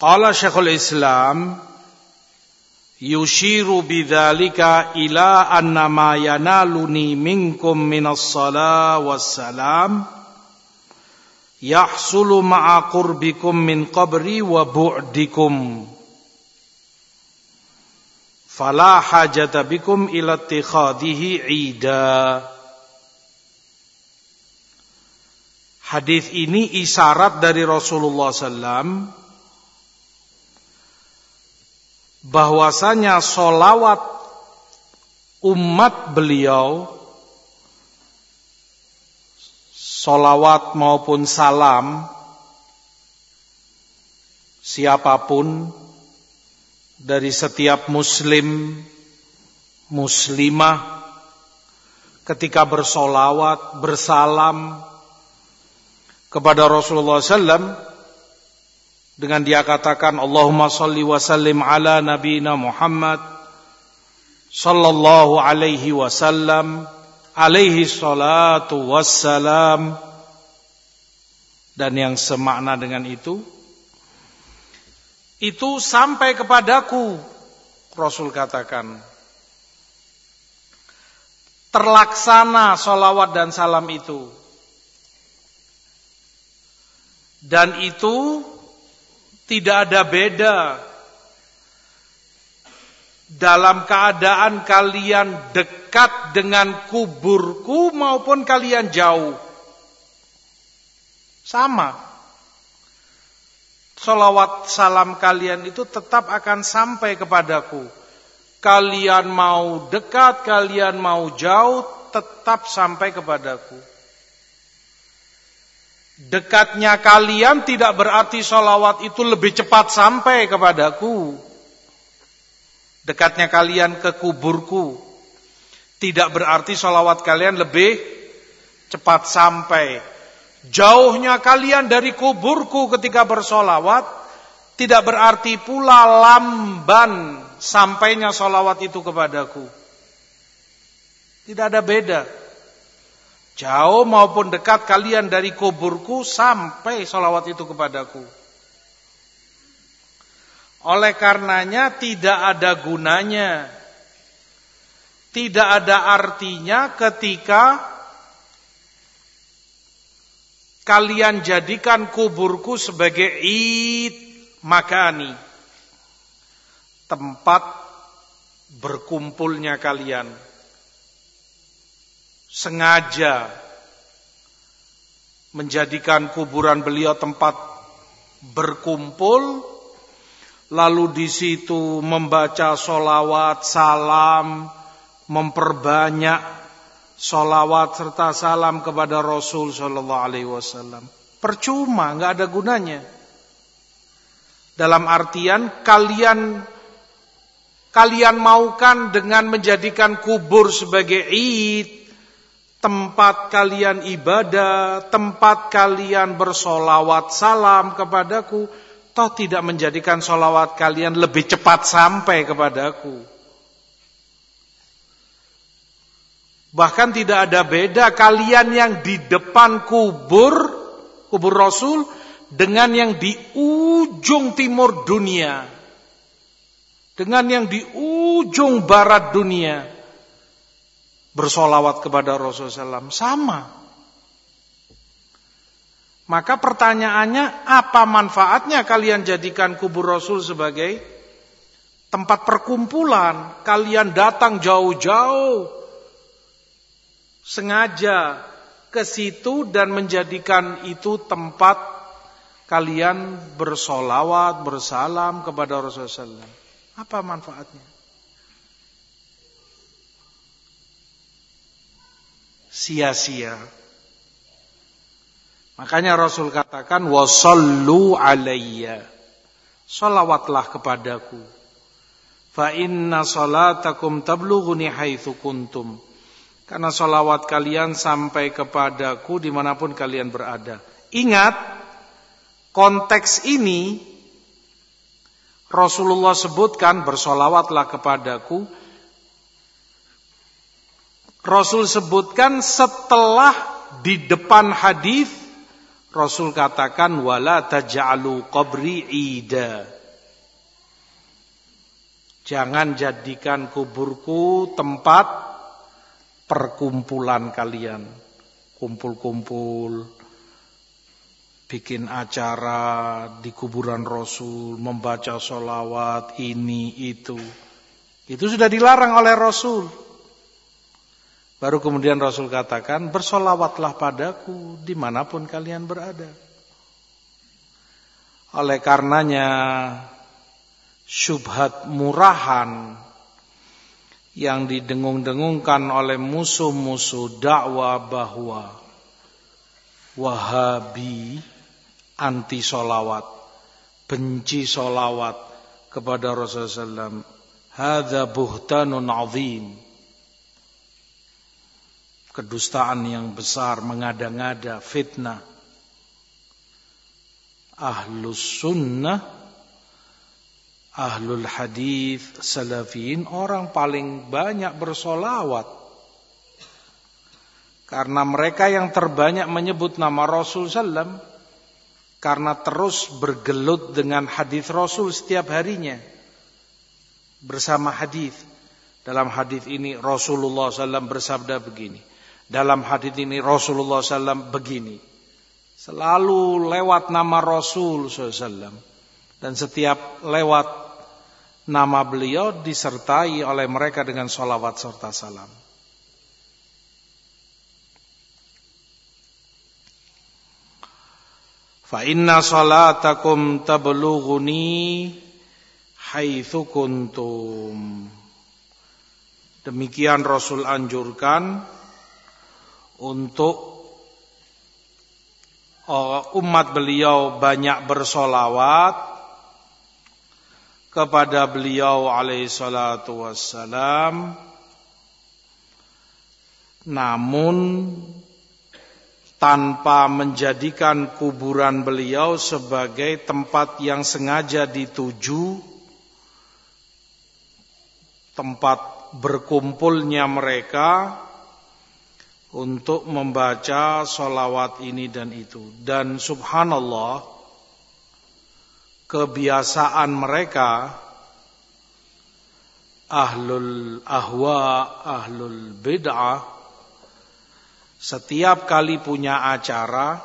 Qala Syekhul Islam yushiru bidzalika ila anna ma yanaluni minkum minas sala wassalam yahsulu ma'a qurbikum min qabri wa bu'dikum fala hajata bikum ila ittikhadihi ida Hadis ini isyarat dari Rasulullah sallallahu bahwasanya solawat umat beliau solawat maupun salam siapa pun dari setiap muslim muslimah ketika bersolawat bersalam kepada Rasulullah SAW dengan dia katakan Allahumma salli wa sallim ala nabina Muhammad sallallahu alaihi wasallam alaihi salatu wassalam. Dan yang semakna dengan itu itu sampai kepadaku Rasul katakan. Terlaksana solawat dan salam itu. Dan itu tidak ada beda dalam keadaan kalian dekat dengan kuburku maupun kalian jauh. Sama. Salawat salam kalian itu tetap akan sampai kepadaku. Kalian mau dekat, kalian mau jauh, tetap sampai kepadaku. Dekatnya kalian tidak berarti sholawat itu lebih cepat sampai kepadaku. Dekatnya kalian ke kuburku. Tidak berarti sholawat kalian lebih cepat sampai. Jauhnya kalian dari kuburku ketika bersolawat. Tidak berarti pula lamban sampainya sholawat itu kepadaku. Tidak ada beda. Jauh maupun dekat kalian dari kuburku sampai salawat itu kepadaku. Oleh karenanya tidak ada gunanya. Tidak ada artinya ketika kalian jadikan kuburku sebagai id makani. Tempat berkumpulnya kalian sengaja menjadikan kuburan beliau tempat berkumpul, lalu di situ membaca solawat, salam, memperbanyak solawat serta salam kepada Rasul Shallallahu Alaihi Wasallam. Percuma, nggak ada gunanya. Dalam artian kalian kalian maukan dengan menjadikan kubur sebagai id tempat kalian ibadah, tempat kalian bersolawat salam kepadaku, toh tidak menjadikan solawat kalian lebih cepat sampai kepadaku. Bahkan tidak ada beda kalian yang di depan kubur, kubur Rasul, dengan yang di ujung timur dunia. Dengan yang di ujung barat dunia bersolawat kepada Rasulullah SAW sama. Maka pertanyaannya apa manfaatnya kalian jadikan kubur Rasul sebagai tempat perkumpulan? Kalian datang jauh-jauh sengaja ke situ dan menjadikan itu tempat kalian bersolawat, bersalam kepada Rasulullah SAW. Apa manfaatnya? Sia-sia. Makanya Rasul katakan wasallu alayya. Salawatlah kepadaku. Fa inna salatakum tablughuni haitsu kuntum. Karena salawat kalian sampai kepadaku di mana pun kalian berada. Ingat, konteks ini Rasulullah sebutkan bersolawatlah kepadaku Rasul sebutkan setelah di depan hadis Rasul katakan wala taj'alu qabri ida. Jangan jadikan kuburku tempat perkumpulan kalian. Kumpul-kumpul bikin acara di kuburan Rasul, membaca solawat, ini, itu. Itu sudah dilarang oleh Rasul. Baru kemudian Rasul katakan, bersolawatlah padaku di mana pun kalian berada. Oleh karenanya, syubhat murahan yang didengung-dengungkan oleh musuh-musuh dakwah bahwa Wahabi anti solawat, benci solawat kepada Rasulullah SAW Hada buhtanun azim. Kedustaan yang besar, mengada-ngada, fitnah. Ahlus sunnah, ahlul hadis, salafiyin, orang paling banyak bersolawat. Karena mereka yang terbanyak menyebut nama Rasul Sallam, karena terus bergelut dengan hadis Rasul setiap harinya bersama hadis. Dalam hadis ini Rasulullah SAW bersabda begini. Dalam hadis ini Rasulullah SAW begini. Selalu lewat nama Rasul SAW. Dan setiap lewat nama beliau disertai oleh mereka dengan salawat serta salam. Fa inna salatakum tablughuni haitsu. Demikian Rasul anjurkan untuk uh, umat beliau banyak bersolawat kepada beliau alaihi salatu wassalam. Namun tanpa menjadikan kuburan beliau sebagai tempat yang sengaja dituju tempat berkumpulnya mereka untuk membaca solawat ini dan itu. Dan subhanallah, kebiasaan mereka, ahlul ahwa, ahlul bid'ah, setiap kali punya acara,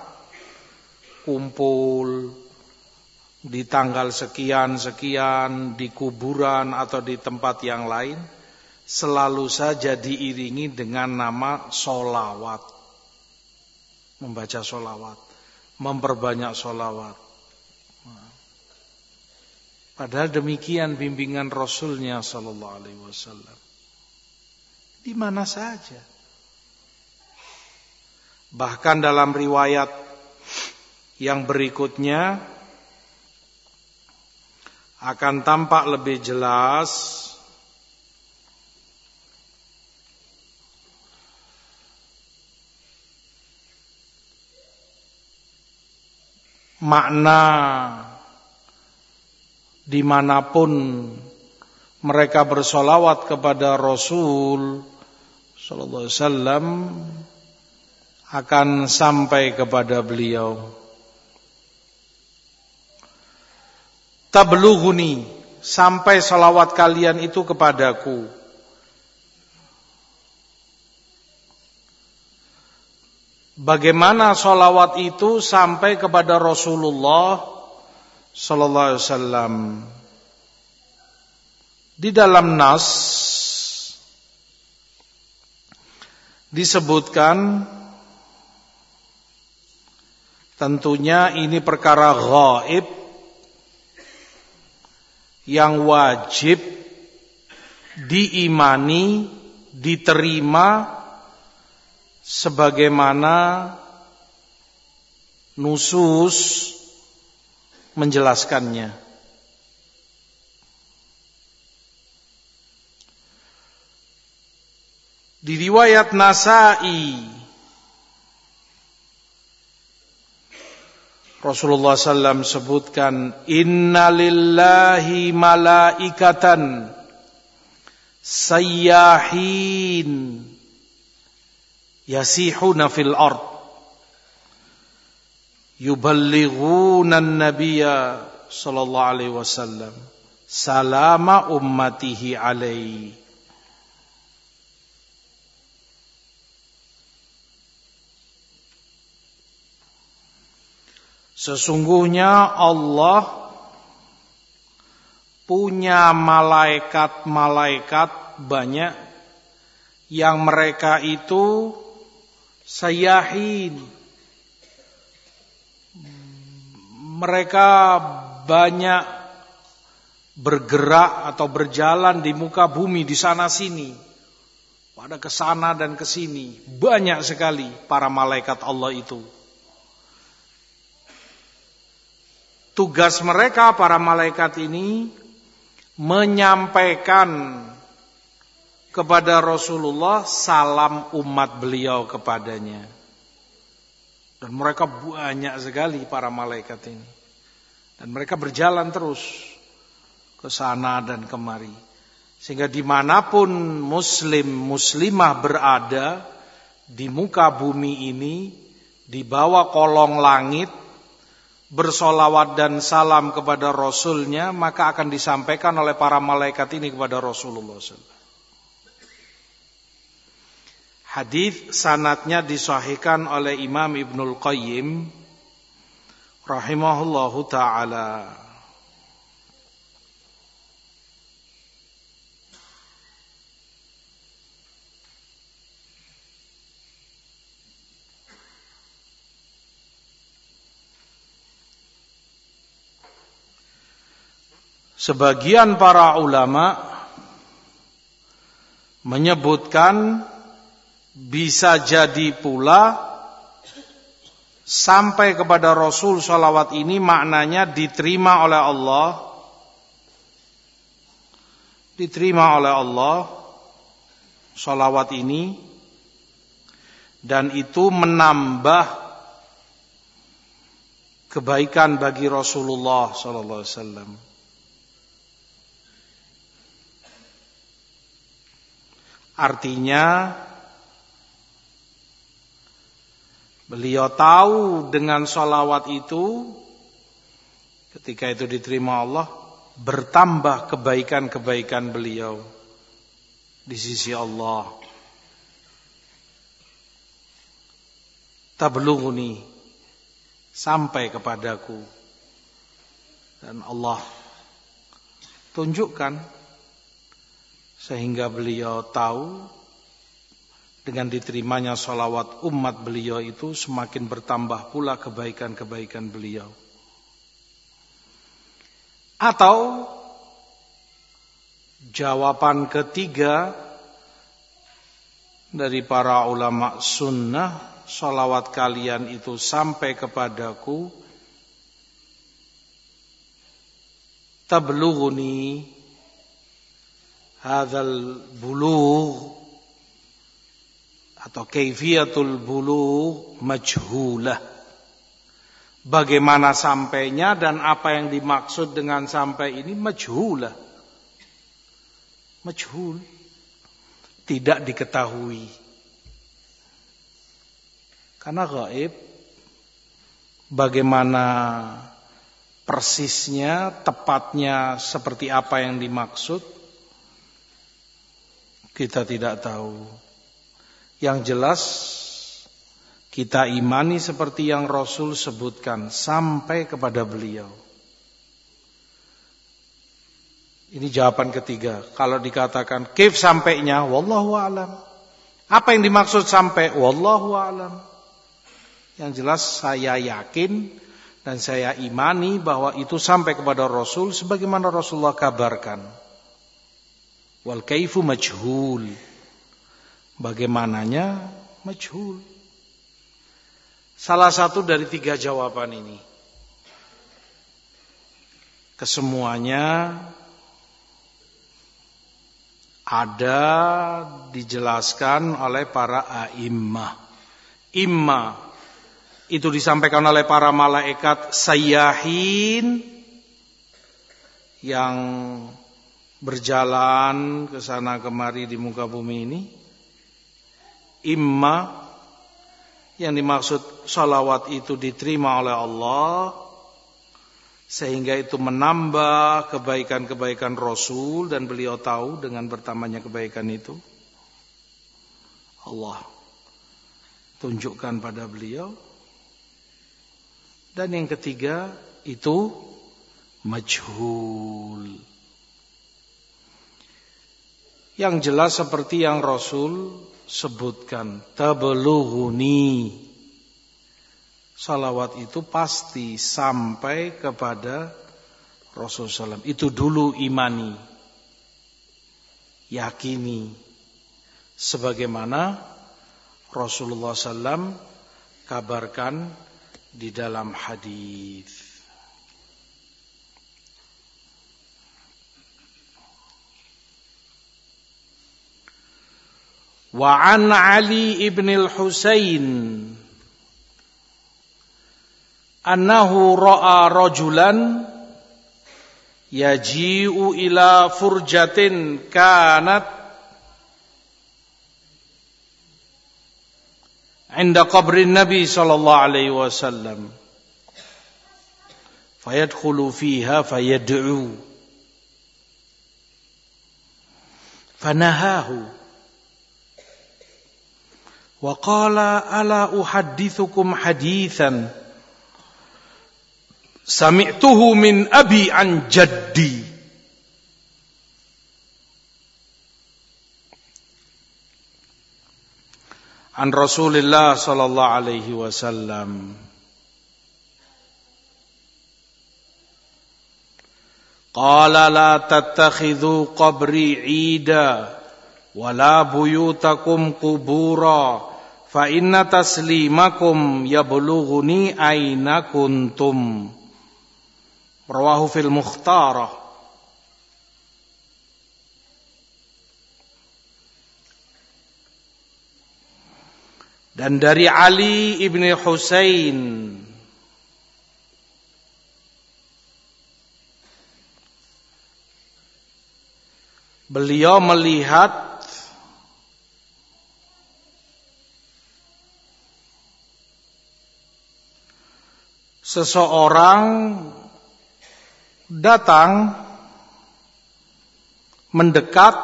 kumpul, di tanggal sekian-sekian di kuburan atau di tempat yang lain selalu saja diiringi dengan nama solawat membaca solawat memperbanyak solawat padahal demikian bimbingan Rasulnya Sallallahu Alaihi Wasallam. Di mana saja. Bahkan dalam riwayat yang berikutnya akan tampak lebih jelas makna di mana pun mereka bersolawat kepada Rasul Sallallahu Alaihi Wasallam akan sampai kepada beliau. tablughuni sampai salawat kalian itu kepadaku Bagaimana salawat itu sampai kepada Rasulullah sallallahu alaihi wasallam? Di dalam nas disebutkan tentunya ini perkara gaib yang wajib diimani, diterima sebagaimana nusus menjelaskannya. Di riwayat Nasai Rasulullah SAW sebutkan Inna lillahi malaikatan sayyahin yasihuna fil ard. Yuballighuna an-nabiyya sallallahu alaihi wasallam salama ummatihi alaihi. Sesungguhnya Allah punya malaikat-malaikat banyak yang mereka itu sayahin. Mereka banyak bergerak atau berjalan di muka bumi di sana sini. Pada ke sana dan ke sini banyak sekali para malaikat Allah itu. Tugas mereka para malaikat ini menyampaikan kepada Rasulullah salam umat beliau kepadanya. Dan mereka banyak sekali para malaikat ini. Dan mereka berjalan terus ke sana dan kemari. Sehingga di mana pun muslim muslimah berada di muka bumi ini, di bawah kolong langit, bersolawat dan salam kepada Rasulnya maka akan disampaikan oleh para malaikat ini kepada Rasulullah SAW. Hadis sanatnya disahihkan oleh Imam Ibnul Qayyim rahimahullahu taala. Sebagian para ulama menyebutkan bisa jadi pula sampai kepada Rasul salawat ini maknanya diterima oleh Allah. Diterima oleh Allah salawat ini. Dan itu menambah kebaikan bagi Rasulullah sallallahu alaihi wasallam. Artinya beliau tahu dengan sholawat itu ketika itu diterima Allah bertambah kebaikan-kebaikan beliau di sisi Allah. Tablughuni sampai kepadaku dan Allah tunjukkan sehingga beliau tahu dengan diterimanya salawat umat beliau itu semakin bertambah pula kebaikan-kebaikan beliau. Atau jawaban ketiga dari para ulama sunnah, salawat kalian itu sampai kepadaku, tablughuni hadzal bulugh atau kaifiyatul bulugh majhulah. Bagaimana sampainya dan apa yang dimaksud dengan sampai ini majhulah. Majhul. Tidak diketahui. Karena gaib bagaimana persisnya, tepatnya seperti apa yang dimaksud kita tidak tahu. Yang jelas kita imani seperti yang Rasul sebutkan sampai kepada beliau. Ini jawaban ketiga. Kalau dikatakan kif sampainya, wallahu alam. Apa yang dimaksud sampai? Wallahu alam. Yang jelas saya yakin dan saya imani bahwa itu sampai kepada Rasul sebagaimana Rasulullah kabarkan. Wal kaifu majhul. Bagaimananya majhul. Salah satu dari tiga jawaban ini. Kesemuanya ada dijelaskan oleh para a'immah. Imma itu disampaikan oleh para malaikat sayyahin yang berjalan ke sana kemari di muka bumi ini imma Yang dimaksud salawat itu diterima oleh Allah sehingga itu menambah kebaikan-kebaikan Rasul dan beliau tahu dengan bertambahnya kebaikan itu. Allah tunjukkan pada beliau. Dan yang ketiga itu majhul. Yang jelas seperti yang Rasul sebutkan tabelughuni salawat itu pasti sampai kepada Rasulullah SAW itu dulu imani yakini. Sebagaimana Rasulullah SAW kabarkan di dalam hadis وعن علي بن الحسين أنه رأى رجلا يجيء إلى فرجة كانت عند قبر النبي صلى الله عليه وسلم فيدخل فيها فيدعو فنهاه وقال ألا أحدثكم حديثا سمعته من أبي عن جدي. عن رسول الله صلى الله عليه وسلم. قال لا تتخذوا قبري عيدا ولا بيوتكم قبورا. Fa inna taslimakum yablughuni aina kuntum. Rawahu fil mukhtarah. Dan dari Ali ibni Husain. Beliau melihat seseorang datang mendekat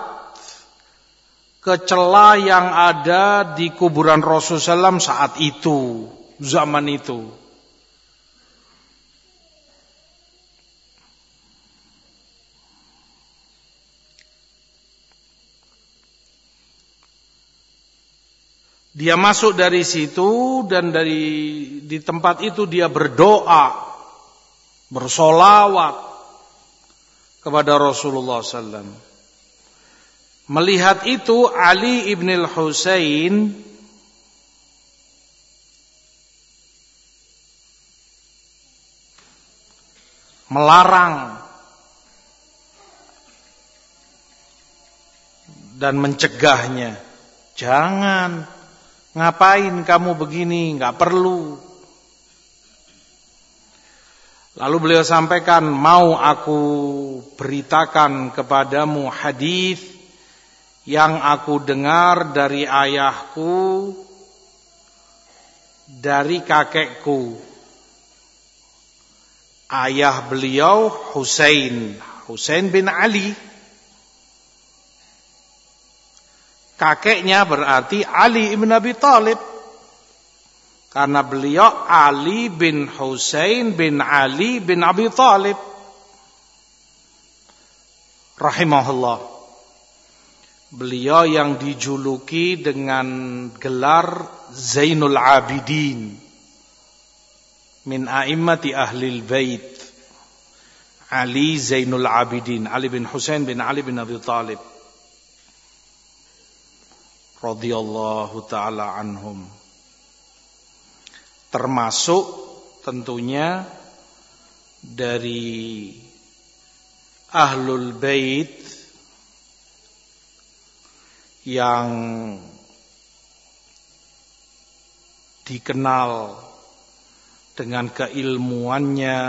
ke celah yang ada di kuburan Rasulullah SAW saat itu, zaman itu. Dia masuk dari situ dan dari di tempat itu dia berdoa, bersolawat kepada Rasulullah SAW. Melihat itu Ali ibn al-Husain melarang dan mencegahnya. Jangan Ngapain kamu begini? Enggak perlu. Lalu beliau sampaikan, mau aku beritakan kepadamu hadis yang aku dengar dari ayahku, dari kakekku. Ayah beliau Husain, Husain bin Ali Kakeknya berarti Ali ibn Abi Talib. Karena beliau Ali bin Husain bin Ali bin Abi Talib. Rahimahullah. Beliau yang dijuluki dengan gelar Zainul Abidin. Min a'immati ahlil bait. Ali Zainul Abidin. Ali bin Husain bin Ali bin Abi Talib radhiyallahu taala anhum. Termasuk tentunya dari ahlul bait yang dikenal dengan keilmuannya,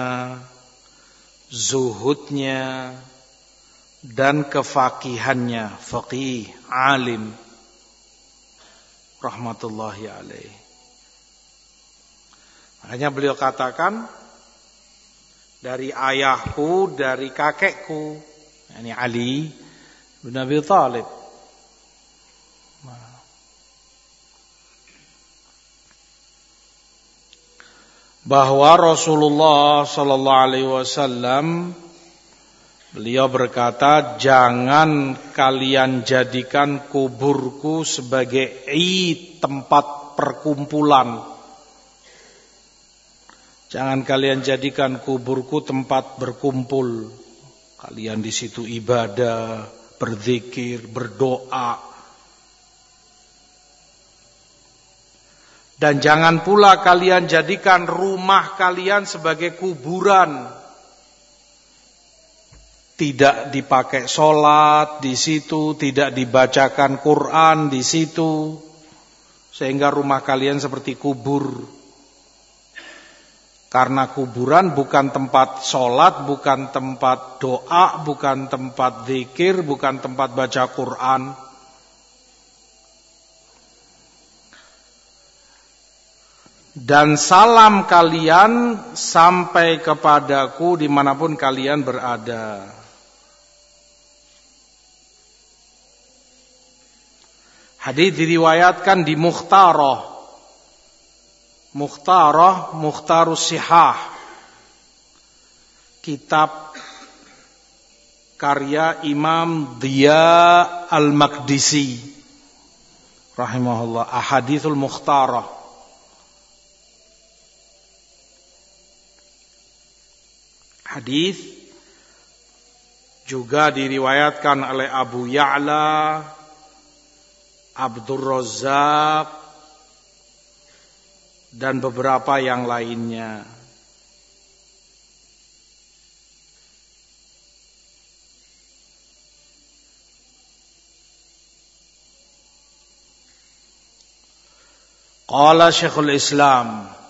zuhudnya, dan kefakihannya, faqih, alim rahmatullahi alaih. Makanya beliau katakan dari ayahku, dari kakekku, ini Ali bin Abi Thalib. Bahwa Rasulullah sallallahu alaihi wasallam beliau berkata, "Jangan kalian jadikan kuburku sebagai id tempat perkumpulan." Jangan kalian jadikan kuburku tempat berkumpul. Kalian di situ ibadah, berzikir, berdoa. Dan jangan pula kalian jadikan rumah kalian sebagai kuburan. Tidak dipakai sholat di situ, tidak dibacakan Quran di situ, sehingga rumah kalian seperti kubur. Karena kuburan bukan tempat sholat, bukan tempat doa, bukan tempat zikir, bukan tempat baca Quran. Dan salam kalian sampai kepadaku di mana pun kalian berada. Hadis diriwayatkan di Mukhtarah. Mukhtarah Mukhtarus Sihah. Kitab karya Imam Dia Al-Maqdisi. Rahimahullah. Ahadithul Mukhtarah. Hadis juga diriwayatkan oleh Abu Ya'la Abdul Razak dan beberapa yang lainnya. Qala Syekhul Islam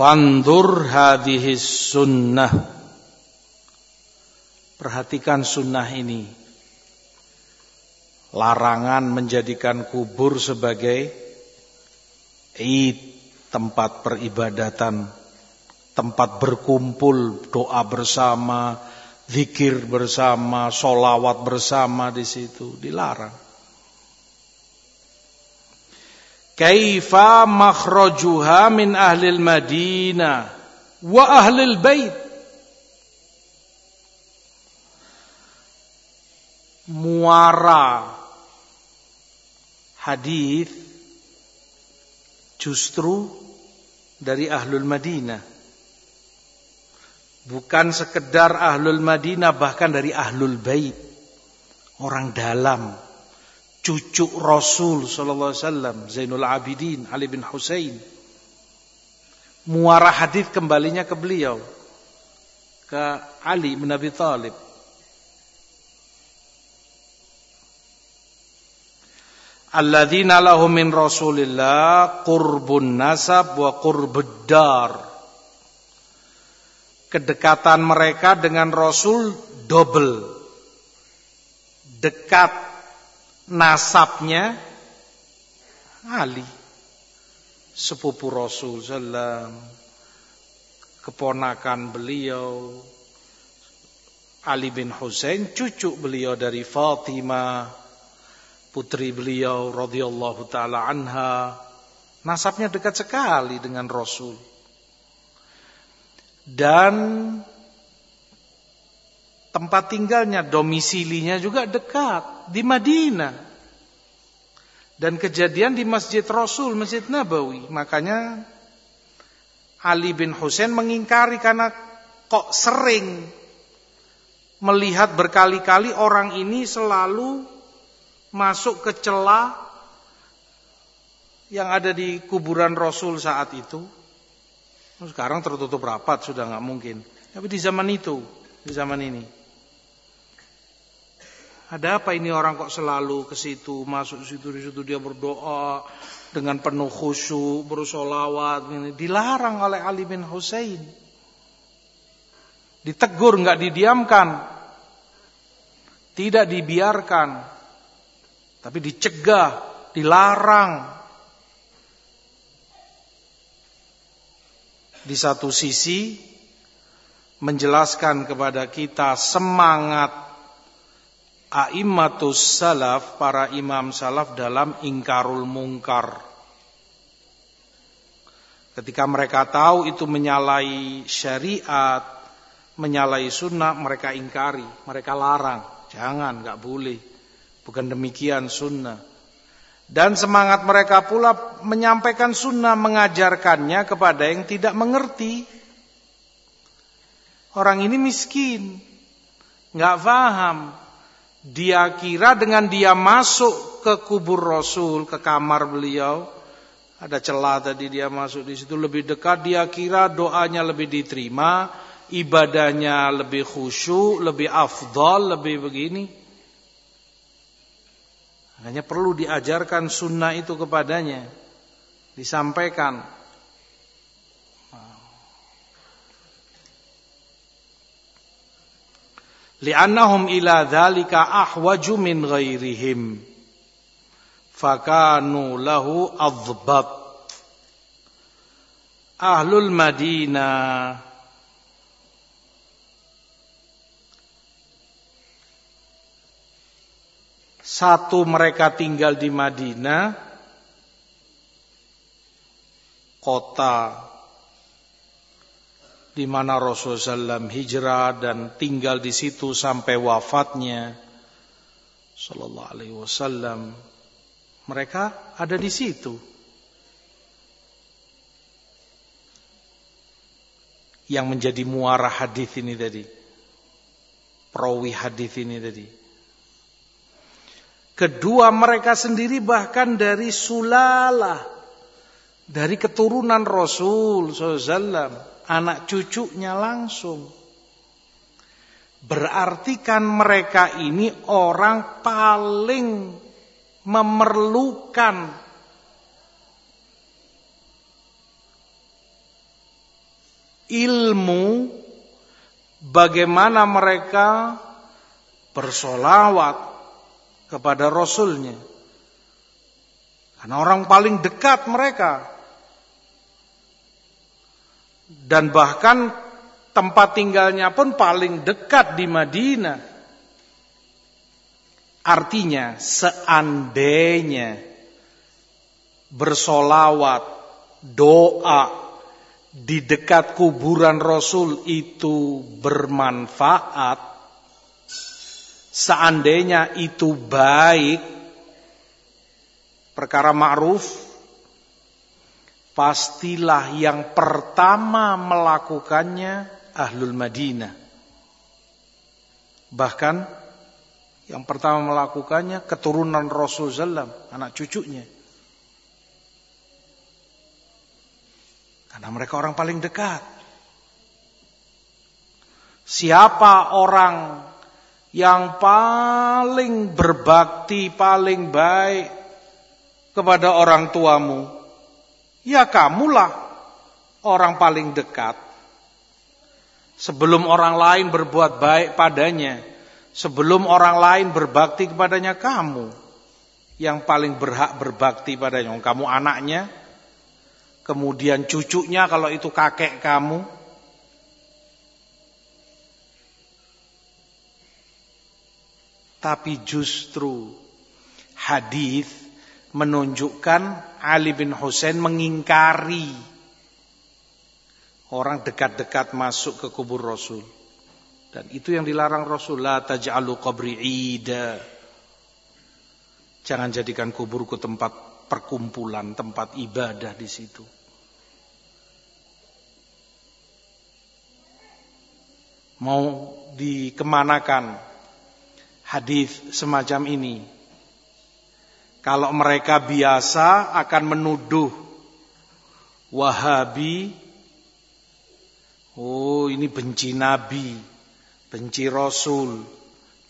Fandur hadhihi sunnah Perhatikan sunnah ini. Larangan menjadikan kubur sebagai tempat peribadatan, tempat berkumpul, doa bersama, zikir bersama, solawat bersama di situ. Dilarang. Kaifa makhrajuha min ahlil Madinah wa ahlil bait muara hadis justru dari ahlul Madinah. Bukan sekedar ahlul Madinah bahkan dari ahlul bait. Orang dalam cucu Rasul sallallahu alaihi wasallam Zainul Abidin Ali bin Husain. Muara hadis kembalinya ke beliau ke Ali bin Abi Thalib. Alladzina lahum min rasulillah qurbun nasab wa qurbud dar. Kedekatan mereka dengan rasul double. Dekat nasabnya Ali sepupu Rasul sallam keponakan beliau Ali bin Husain cucu beliau dari Fatimah putri beliau radhiyallahu taala anha nasabnya dekat sekali dengan Rasul. Dan tempat tinggalnya domisilinya juga dekat di Madinah dan kejadian di Masjid Rasul Masjid Nabawi makanya Ali bin Husain mengingkari karena kok sering melihat berkali-kali orang ini selalu masuk ke celah yang ada di kuburan Rasul saat itu. Sekarang tertutup rapat sudah nggak mungkin. Tapi di zaman itu, di zaman ini. Ada apa ini orang kok selalu ke situ, masuk situ, di situ dia berdoa dengan penuh khusyuk, bersolawat, ini dilarang oleh Ali bin Hussein. Ditegur, nggak didiamkan. Tidak dibiarkan. Tapi dicegah, dilarang. Di satu sisi menjelaskan kepada kita semangat a'immatus salaf, para imam salaf dalam ingkarul mungkar. Ketika mereka tahu itu menyalahi syariat, menyalahi sunnah, mereka ingkari, mereka larang. Jangan, nggak boleh. Bukan demikian sunnah. Dan semangat mereka pula menyampaikan sunnah, mengajarkannya kepada yang tidak mengerti. Orang ini miskin, nggak paham. Dia kira dengan dia masuk ke kubur Rasul, ke kamar beliau, ada celah tadi dia masuk di situ lebih dekat dia kira doanya lebih diterima, ibadahnya lebih khusyuk, lebih afdal, lebih begini. Hanya perlu diajarkan sunnah itu kepadanya. Disampaikan. Li'annahum ila dhalika ahwaju min ghairihim. Fakanu lahu adbat ahlul Madinah. Satu mereka tinggal di Madinah. Kota di mana Rasulullah SAW hijrah dan tinggal di situ sampai wafatnya sallallahu alaihi wasallam mereka ada di situ. Yang menjadi muara hadis ini tadi. Perawi hadis ini tadi. Kedua mereka sendiri bahkan dari sulala. Dari keturunan Rasul SAW. Anak cucunya langsung. Berarti kan mereka ini orang paling memerlukan ilmu bagaimana mereka bersolawat kepada Rasulnya. Karena orang paling dekat mereka. Dan bahkan tempat tinggalnya pun paling dekat di Madinah. Artinya seandainya bersolawat, doa di dekat kuburan Rasul itu bermanfaat, seandainya itu baik, perkara ma'ruf, pastilah yang pertama melakukannya Ahlul Madinah. Bahkan yang pertama melakukannya keturunan Rasul Sallam, anak cucunya. Karena mereka orang paling dekat. Siapa orang yang paling berbakti, paling baik kepada orang tuamu? Ya kamulah orang paling dekat. Sebelum orang lain berbuat baik padanya, Sebelum orang lain berbakti kepadanya kamu yang paling berhak berbakti padanya. Kamu anaknya, kemudian cucunya kalau itu kakek kamu. Tapi justru hadis menunjukkan Ali bin Husain mengingkari orang dekat-dekat masuk ke kubur Rasul. Dan itu yang dilarang Rasulullah taj'alu qabri ida. Jangan jadikan kuburku tempat perkumpulan, tempat ibadah di situ. Mau dikemanakan hadis semacam ini? Kalau mereka biasa akan menuduh Wahabi, oh ini benci Nabi, benci Rasul,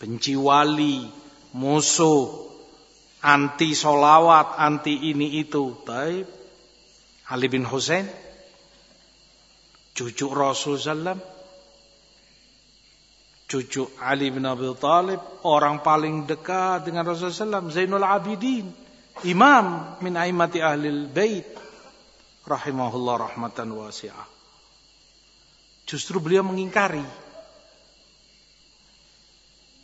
benci wali, musuh, anti solawat, anti ini itu. Taib. Ali bin Husain, cucu Rasul Sallam, cucu Ali bin Abi Thalib, orang paling dekat dengan Rasulullah SAW, Zainul Abidin, imam min aimati ahlil bait, rahimahullah rahmatan wasi'ah. Justru beliau mengingkari.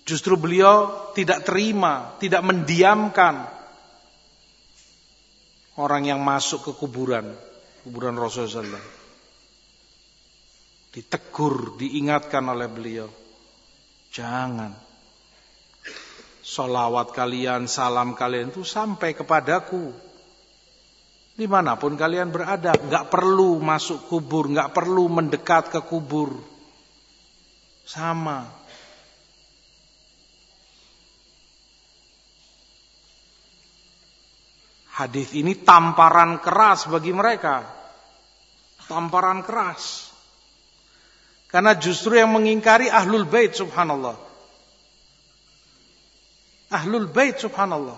Justru beliau tidak terima, tidak mendiamkan orang yang masuk ke kuburan, kuburan Rasulullah SAW. Ditegur, diingatkan oleh beliau Jangan. Solawat kalian, salam kalian itu sampai kepadaku. Di mana pun kalian berada, nggak perlu masuk kubur, nggak perlu mendekat ke kubur. Sama. Hadis ini tamparan keras bagi mereka. Tamparan keras. Karena justru yang mengingkari ahlul bait subhanallah. Ahlul bait subhanallah.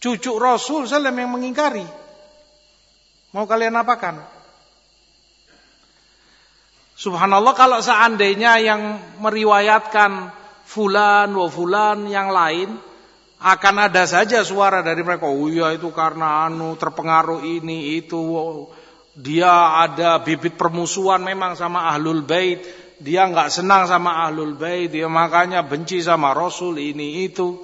Cucu Rasul SAW yang mengingkari. Mau kalian apakan? Subhanallah kalau seandainya yang meriwayatkan fulan wa fulan yang lain akan ada saja suara dari mereka. Oh iya itu karena anu terpengaruh ini itu dia ada bibit permusuhan memang sama ahlul bait, dia nggak senang sama ahlul bait, dia makanya benci sama Rasul ini itu.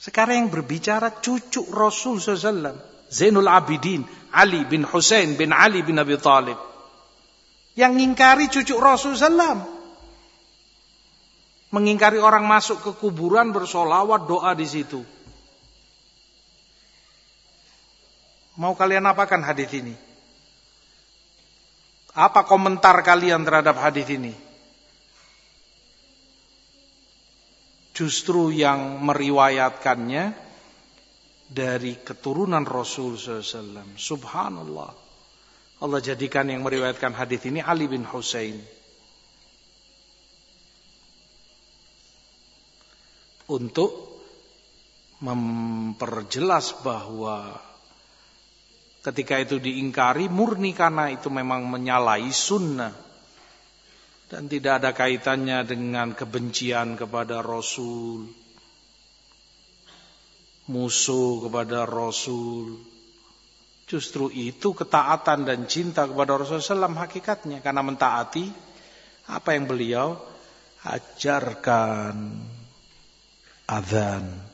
Sekarang yang berbicara cucu Rasul SAW, Zainul Abidin, Ali bin Hussein bin Ali bin Abi Talib. Yang ngingkari cucu Rasul SAW. Mengingkari orang masuk ke kuburan bersolawat doa di situ. Mau kalian apakan hadis ini? Apa komentar kalian terhadap hadis ini? Justru yang meriwayatkannya dari keturunan Rasul SAW. Subhanallah. Allah jadikan yang meriwayatkan hadis ini Ali bin Husain. Untuk memperjelas bahwa Ketika itu diingkari murni karena itu memang menyalahi sunnah. Dan tidak ada kaitannya dengan kebencian kepada Rasul. Musuh kepada Rasul. Justru itu ketaatan dan cinta kepada Rasulullah SAW hakikatnya. Karena mentaati apa yang beliau ajarkan. Adhan.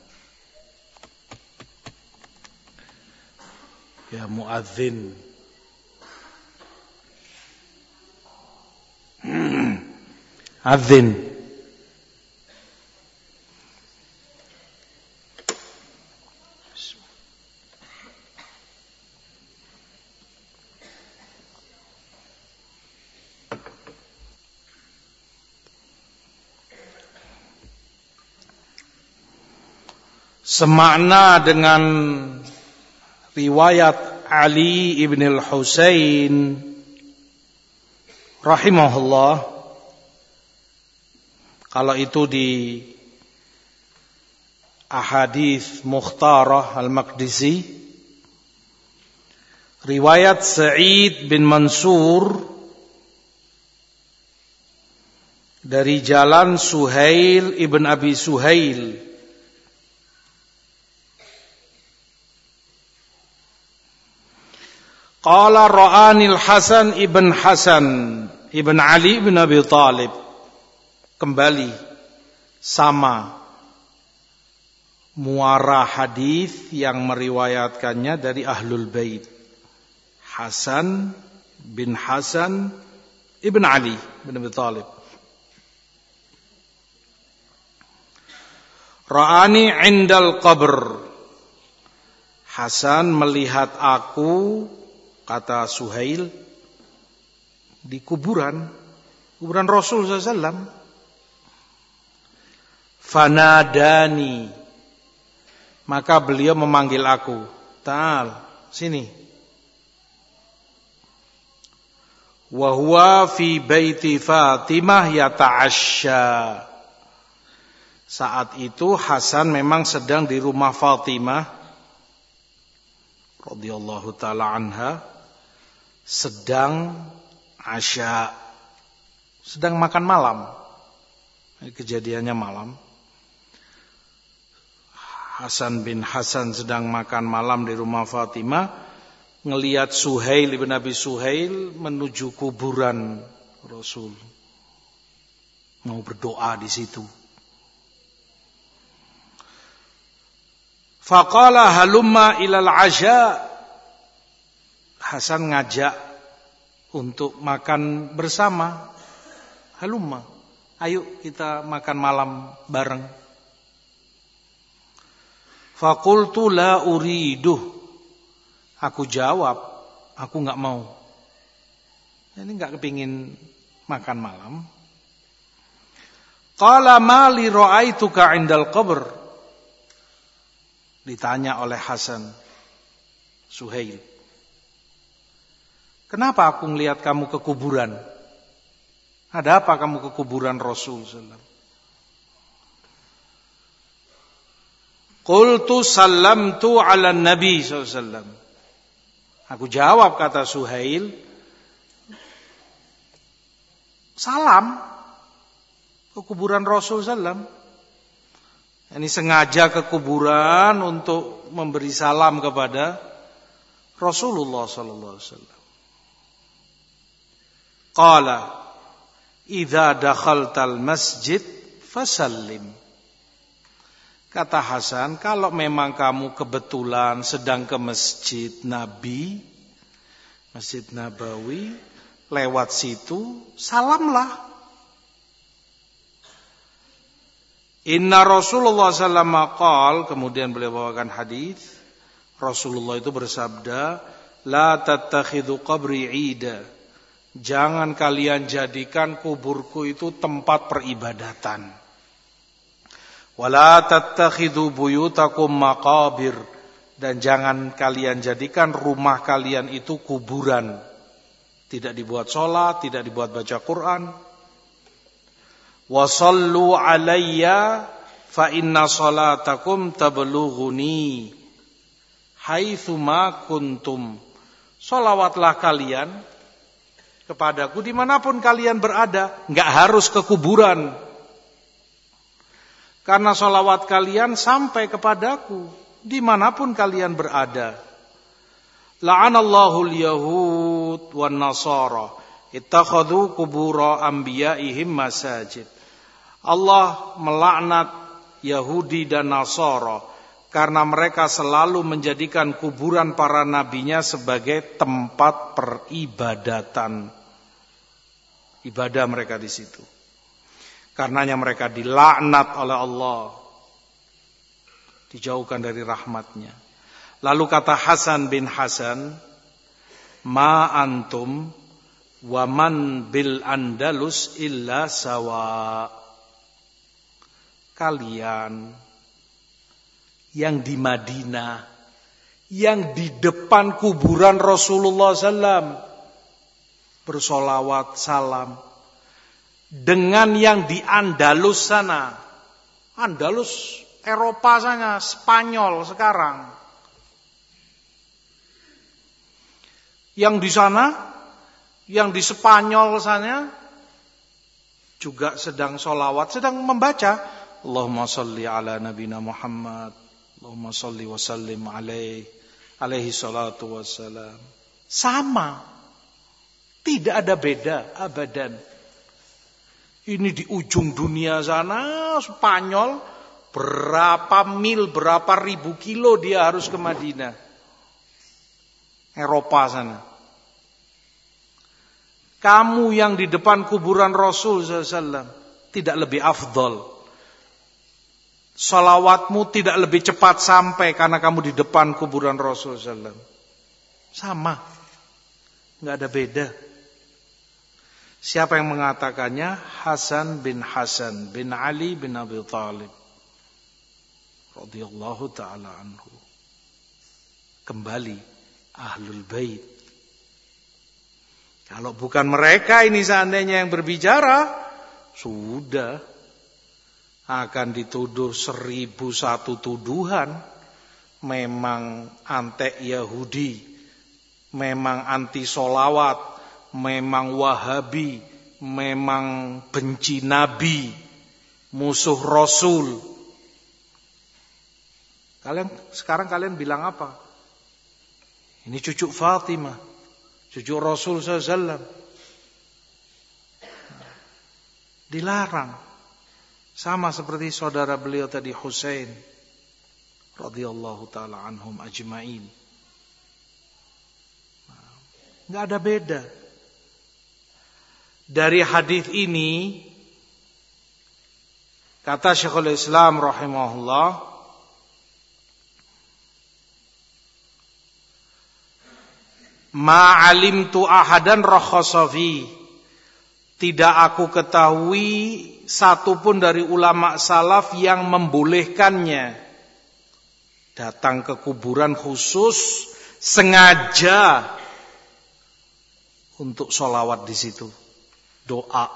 Ya muadzin. Adzin. Semakna dengan riwayat Ali ibn al-Husain rahimahullah. Kalau itu di ahadith mukhtarah al-Maqdisi. Riwayat Sa'id bin Mansur dari jalan Suhail ibn Abi Suhail Qala ra'anil Hasan ibn Hasan ibn Ali ibn Abi Talib. Kembali sama muara hadis yang meriwayatkannya dari Ahlul Bait. Hasan bin Hasan ibn Ali ibn Abi Talib. Ra'ani indal qabr. Hasan melihat aku kata Suhail di kuburan kuburan Rasul SAW fanadani. Maka beliau memanggil aku tal sini. Wa fi baiti Fatimah yata'asya saat itu Hasan memang sedang di rumah Fatimah radhiyallahu taala anha sedang asya, sedang makan malam. Kejadiannya malam. Hasan bin Hasan sedang makan malam di rumah Fatimah, ngelihat Suhail bin Abi Suhail menuju kuburan Rasul. Mau berdoa di situ. Faqala halumma ilal asya. Hasan ngajak untuk makan bersama. Halumma. Ayo kita makan malam bareng. Fakultu la uriduh. Aku jawab, aku nggak mau. Ini nggak kepingin makan malam. Qala ma li ra'aituka 'indal qabr. Ditanya oleh Hasan Suhail. Kenapa aku melihat kamu ke kuburan? Ada apa kamu ke kuburan Rasul sallallahu Qultu sallamtu ala Nabi SAW. Aku jawab kata Suhail. Salam ke kuburan Rasul SAW. Ini sengaja ke kuburan untuk memberi salam kepada Rasulullah wasallam. Qala idza dakhaltal masjid fasallim. Kata Hasan, kalau memang kamu kebetulan sedang ke masjid Nabi, Masjid Nabawi, lewat situ, salamlah. Inna Rasulullah sallallahu qal, kemudian beliau bawakan hadis, Rasulullah itu bersabda, la tattakhidhu qabri 'ida. Jangan kalian jadikan kuburku itu tempat peribadatan. Wala tattakhidu buyutakum maqabir dan jangan kalian jadikan rumah kalian itu kuburan. Tidak dibuat sholat, tidak dibuat baca Quran. Wasallu alayya fa inna salatakum tablughuni haitsuma kuntum. Salawatlah kalian kepadaku di mana pun kalian berada, nggak harus ke kuburan. Karena solawat kalian sampai kepadaku di mana pun kalian berada. La'anallahu al-yahud wan nasara ittakhadhu qubura anbiya'ihim masajid. Allah melaknat Yahudi dan Nasara karena mereka selalu menjadikan kuburan para nabinya sebagai tempat peribadatan. Ibadah mereka di situ. Karenanya mereka dilaknat oleh Allah. Dijauhkan dari rahmatnya. Lalu kata Hasan bin Hasan, Ma antum wa man bil Andalus illa sawa. Kalian yang di Madinah, yang di depan kuburan Rasulullah SAW, bersolawat salam, dengan yang di Andalus sana. Andalus Eropa sana, Spanyol sekarang. Yang di sana, yang di Spanyol sana juga sedang solawat, sedang membaca. Allahumma salli ala nabina Muhammad. Allahumma salli wa sallim alaih. Alaihi salatu wassalam. Sama. Tidak ada beda abadan. Ini di ujung dunia sana, Spanyol, berapa mil, berapa ribu kilo dia harus ke Madinah. Eropa sana. Kamu yang di depan kuburan Rasul SAW tidak lebih afdol. Salawatmu tidak lebih cepat sampai karena kamu di depan kuburan Rasul SAW. Sama. Nggak ada beda. Siapa yang mengatakannya? Hasan bin Hasan bin Ali bin Abi Talib. radhiyallahu taala anhu. Kembali ahlul bait. Kalau bukan mereka ini seandainya yang berbicara, sudah akan dituduh seribu satu tuduhan. Memang antek Yahudi, memang anti solawat, memang wahabi, memang benci nabi, musuh Rasul. Kalian sekarang kalian bilang apa? Ini cucu Fatimah, cucu Rasul SAW. Dilarang. Sama seperti saudara beliau tadi Husain radhiyallahu taala anhum ajmain. Enggak ada beda. Dari hadis ini kata Syekhul Islam rahimahullah Ma alimtu ahadan rakhasafi Tidak aku ketahui satupun dari ulama salaf yang membolehkannya datang ke kuburan khusus sengaja untuk sholawat di situ doa.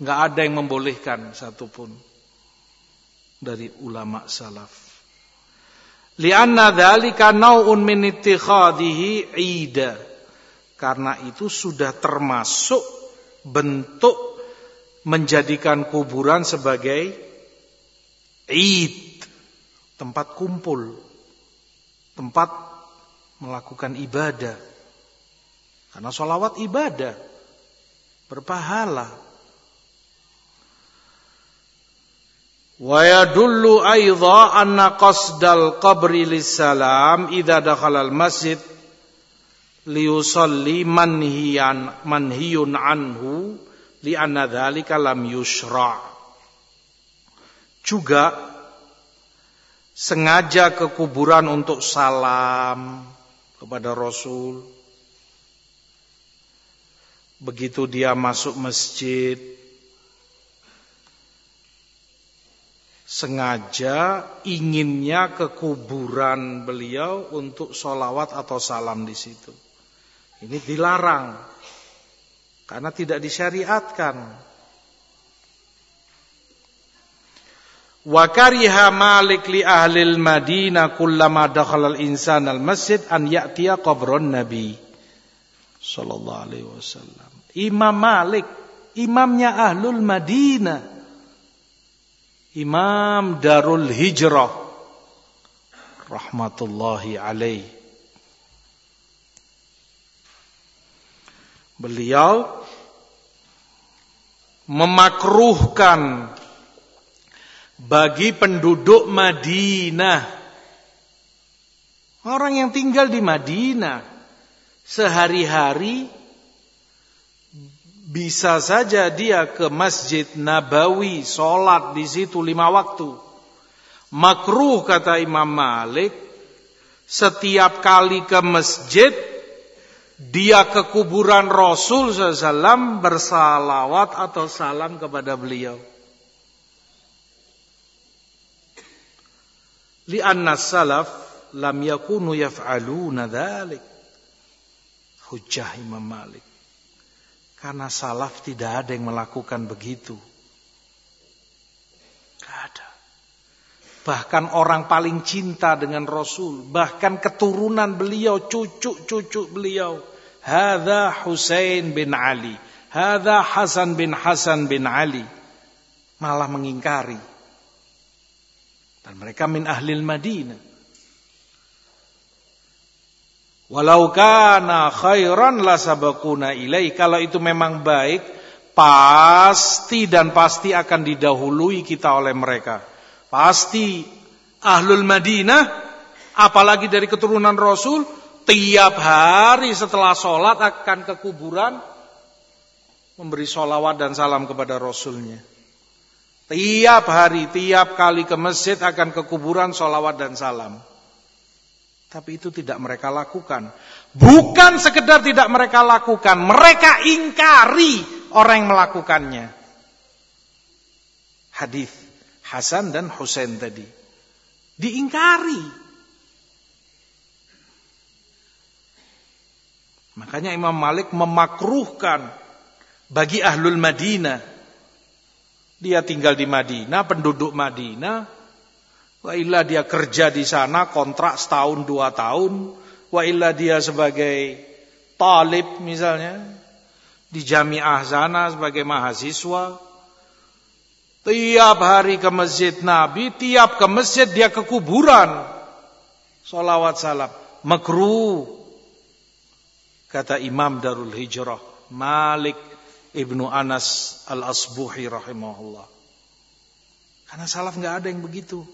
Enggak ada yang membolehkan satupun dari ulama salaf. Lianna dzalika nau'un min ittikhadihi 'ida. Karena itu sudah termasuk bentuk menjadikan kuburan sebagai id, tempat kumpul, tempat melakukan ibadah. Karena sholawat ibadah. Berpahala. Wa yadullu aidha anna qasdal qabri lissalam idza dakhala al-masjid liyusalli manhiyan manhiyun anhu li dzalika lam yushra' juga sengaja ke kuburan untuk salam kepada Rasul Begitu dia masuk masjid Sengaja inginnya ke kuburan beliau untuk sholawat atau salam di situ. Ini dilarang karena tidak disyariatkan. Wa kariha Malik li ahli al-Madinah kullama dakhala al-insan al-masjid an ya'tiya qabran Nabi sallallahu alaihi wasallam. Imam Malik, imamnya Ahlul Madinah. Imam Darul Hijrah rahmatullahi alaih. Beliau memakruhkan bagi penduduk Madinah orang yang tinggal di Madinah sehari-hari bisa saja dia ke Masjid Nabawi, sholat di situ lima waktu. Makruh kata Imam Malik, setiap kali ke masjid, dia ke kuburan Rasul SAW bersalawat atau salam kepada beliau. Lianna salaf lam yakunu yaf'aluna dhalik. Hujjah Imam Malik. Karena salaf tidak ada yang melakukan begitu. Tidak ada. Bahkan orang paling cinta dengan Rasul. Bahkan keturunan beliau, cucu-cucu beliau. Hada Husain bin Ali. Hada Hasan bin Hasan bin Ali. Malah mengingkari. Dan mereka min ahlil Madinah. Walau kana khairan la sabakuna ilai. Kalau itu memang baik, pasti dan pasti akan didahului kita oleh mereka. Pasti ahlul Madinah, apalagi dari keturunan Rasul, tiap hari setelah sholat akan ke kuburan, memberi sholawat dan salam kepada Rasulnya. Tiap hari, tiap kali ke masjid akan ke kuburan, sholawat dan salam. Tapi itu tidak mereka lakukan. Bukan sekedar tidak mereka lakukan, mereka ingkari orang yang melakukannya. Hadis Hasan dan Husain tadi diingkari. Makanya Imam Malik memakruhkan bagi ahlul Madinah. Dia tinggal di Madinah, penduduk Madinah Wa illa dia kerja di sana kontrak setahun dua tahun. Wa illa dia sebagai talib misalnya. di jamiah sana sebagai mahasiswa. Tiap hari ke masjid Nabi, tiap ke masjid dia ke kuburan. Salawat salam. Makruh. Kata Imam Darul Hijrah. Malik Ibnu Anas Al-Asbuhi rahimahullah. Karena salaf nggak ada yang begitu.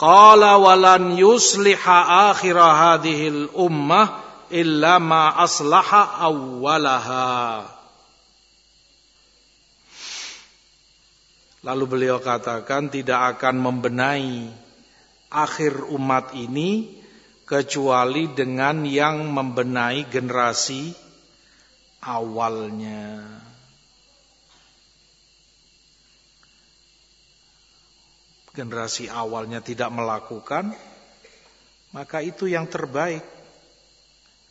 Qala walan yusliha akhir hadhil ummah illa ma aslaha awwalaha. Lalu beliau katakan tidak akan membenahi akhir umat ini kecuali dengan yang membenahi generasi awalnya. generasi awalnya tidak melakukan, maka itu yang terbaik.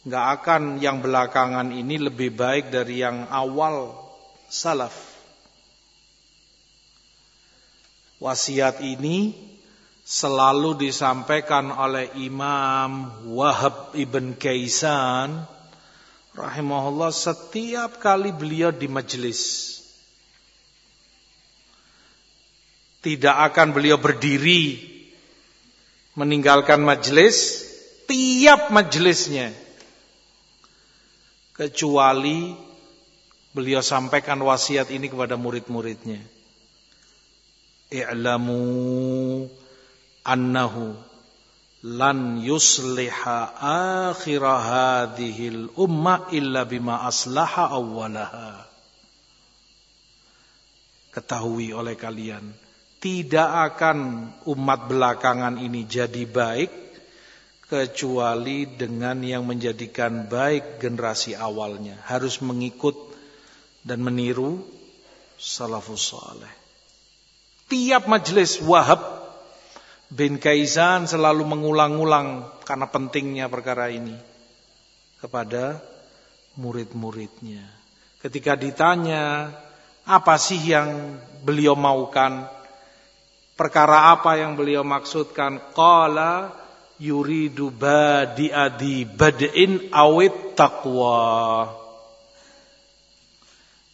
Nggak akan yang belakangan ini lebih baik dari yang awal salaf. Wasiat ini selalu disampaikan oleh Imam Wahab ibn Kaisan rahimahullah setiap kali beliau di majelis. Tidak akan beliau berdiri meninggalkan majelis tiap majelisnya kecuali beliau sampaikan wasiat ini kepada murid-muridnya. I'lamu annahu lan yusliha akhir hadhil umma illa bima aslaha awwalaha. Ketahui oleh kalian tidak akan umat belakangan ini jadi baik kecuali dengan yang menjadikan baik generasi awalnya. Harus mengikut dan meniru salafus saleh. Tiap majelis Wahab bin Kaisan selalu mengulang-ulang karena pentingnya perkara ini kepada murid-muridnya. Ketika ditanya apa sih yang beliau maukan? Perkara apa yang beliau maksudkan? Qala yuridu badi'adi bad'in awit taqwa.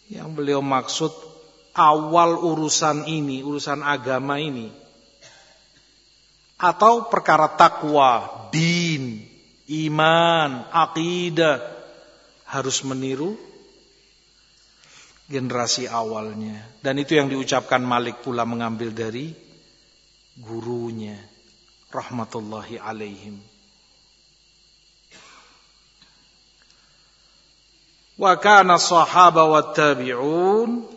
Yang beliau maksud awal urusan ini, urusan agama ini. Atau perkara takwa, din, iman, akidah harus meniru generasi awalnya. Dan itu yang diucapkan Malik pula mengambil dari gurunya rahmatullahi alaihim. Wa kana sahaba wa tabi'un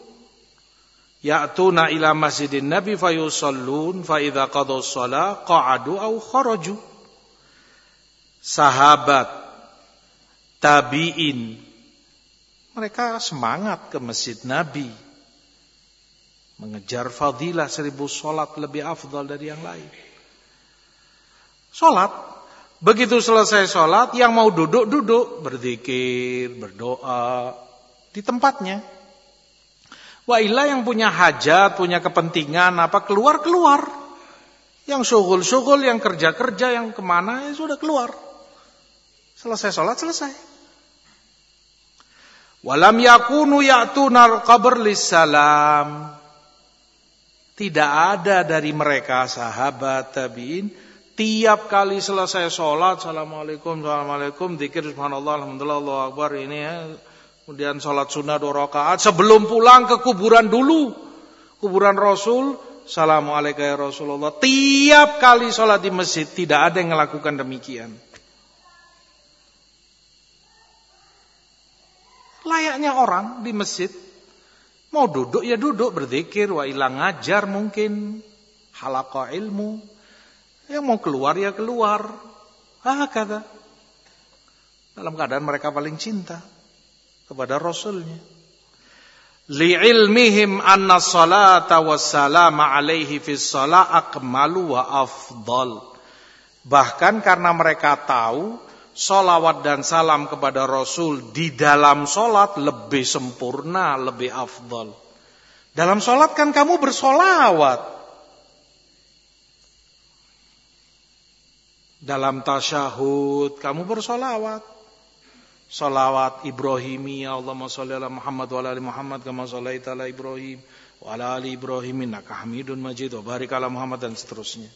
ya'tuna ila masjidin nabi fayusallun fa idza qadaw shalah qa'adu aw kharaju. Sahabat tabi'in mereka semangat ke masjid nabi. Mengejar fadilah seribu sholat lebih afdal dari yang lain. Sholat. Begitu selesai sholat, yang mau duduk, duduk. Berzikir, berdoa. Di tempatnya. Wa ilah yang punya hajat, punya kepentingan, apa keluar, keluar. Yang syuhul-syuhul, yang kerja-kerja, yang ke mana, ya sudah keluar. Selesai sholat, selesai. Walam yakunu ya'tunar qabr salam. Tidak ada dari mereka sahabat tabiin tiap kali selesai sholat assalamualaikum assalamualaikum zikir subhanallah alhamdulillah Allah akbar ini ya. Kemudian sholat sunnah dua rakaat. Sebelum pulang ke kuburan dulu kuburan Rasul assalamualaikum ya Rasulullah. Tiap kali sholat di masjid tidak ada yang melakukan demikian. Layaknya orang di masjid Mau duduk ya duduk berzikir, wa ilang ngajar mungkin, halaqah ilmu. Yang mau keluar ya keluar. Ah kata. Dalam keadaan mereka paling cinta kepada Rasulnya. Li'ilmihim anna salata wassalama alaihi fis salat akmalu wa afdal. Bahkan karena mereka tahu solawat dan salam kepada Rasul di dalam solat lebih sempurna, lebih afdol. Dalam solat kan kamu bersolawat. Dalam tasyahud kamu bersolawat. Salawat Ibrahimi ya Allah sholli ala Muhammad wa ala ali Muhammad kama shallaita ala Ibrahim wa ala ali Ibrahim innaka Hamidun Majid wa barik ala Muhammad dan seterusnya.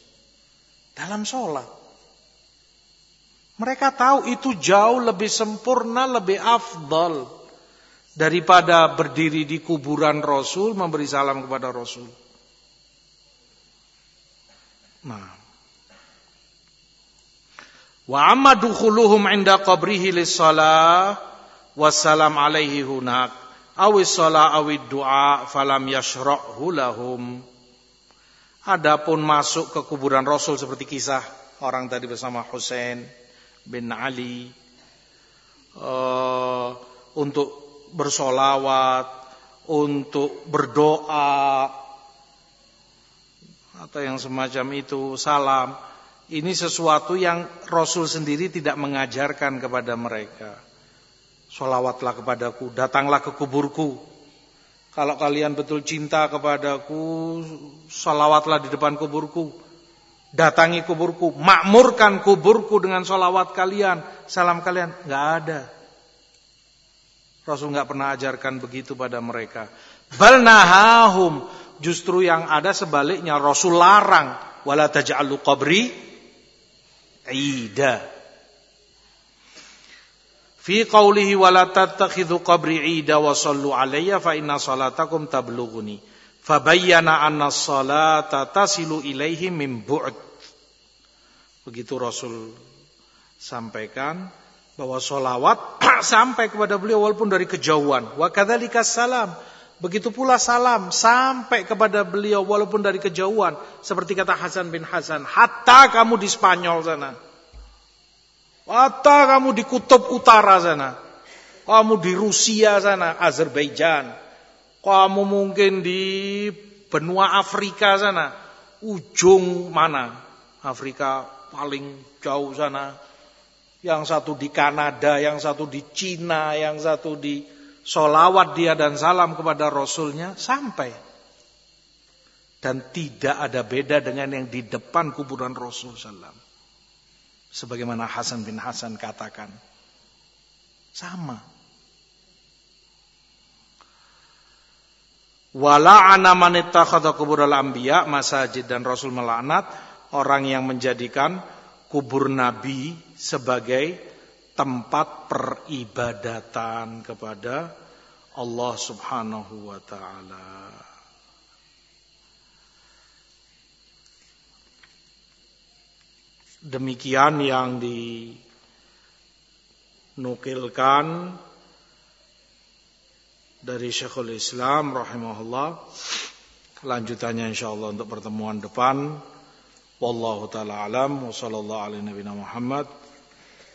Dalam sholat. Mereka tahu itu jauh lebih sempurna, lebih afdal daripada berdiri di kuburan Rasul memberi salam kepada Rasul. Nah, Wa amma dukhuluhum inda qabrihi lis-shalah wassalam alaihi hunak awis shalah awid du'a falam yashra'hu lahum. Adapun masuk ke kuburan Rasul seperti kisah orang tadi bersama Husain bin Ali uh, untuk bersolawat, untuk berdoa atau yang semacam itu salam ini sesuatu yang Rasul sendiri tidak mengajarkan kepada mereka. Solawatlah kepadaku, datanglah ke kuburku. Kalau kalian betul cinta kepadaku, solawatlah di depan kuburku. Datangi kuburku, makmurkan kuburku dengan solawat kalian, salam kalian. Nggak ada. Rasul nggak pernah ajarkan begitu pada mereka. Balnahahum, justru yang ada sebaliknya Rasul larang. Wala taj'alu qabri ida. Fi qawlihi wa la tattakhidhu qabri ida wa sallu alayya fa inna salatakum tablughuni. Fabayyana anna salata tasilu ilaihi min bu'd. Begitu Rasul sampaikan bahwa solawat sampai kepada beliau walaupun dari kejauhan. Wa kadzalika salam Begitu pula salam sampai kepada beliau walaupun dari kejauhan. Seperti kata Hasan bin Hasan. Hatta kamu di Spanyol sana. Hatta kamu di kutub utara sana. Kamu di Rusia sana, Azerbaijan. Kamu mungkin di benua Afrika sana. Ujung mana? Afrika paling jauh sana. Yang satu di Kanada, yang satu di Cina, yang satu di solawat dia dan salam kepada Rasulnya sampai. Dan tidak ada beda dengan yang di depan kuburan Rasul Sallam. Sebagaimana Hasan bin Hasan katakan. Sama. Wala'ana man ittakhadha kubural anbiya masajid dan Rasul melaknat orang yang menjadikan kubur nabi sebagai tempat peribadatan kepada Allah Subhanahu wa taala. Demikian yang dinukilkan dari Syekhul Islam rahimahullah. Kelanjutannya insyaallah untuk pertemuan depan. Wallahu taala alam wa sallallahu alaihi nabiyana Muhammad.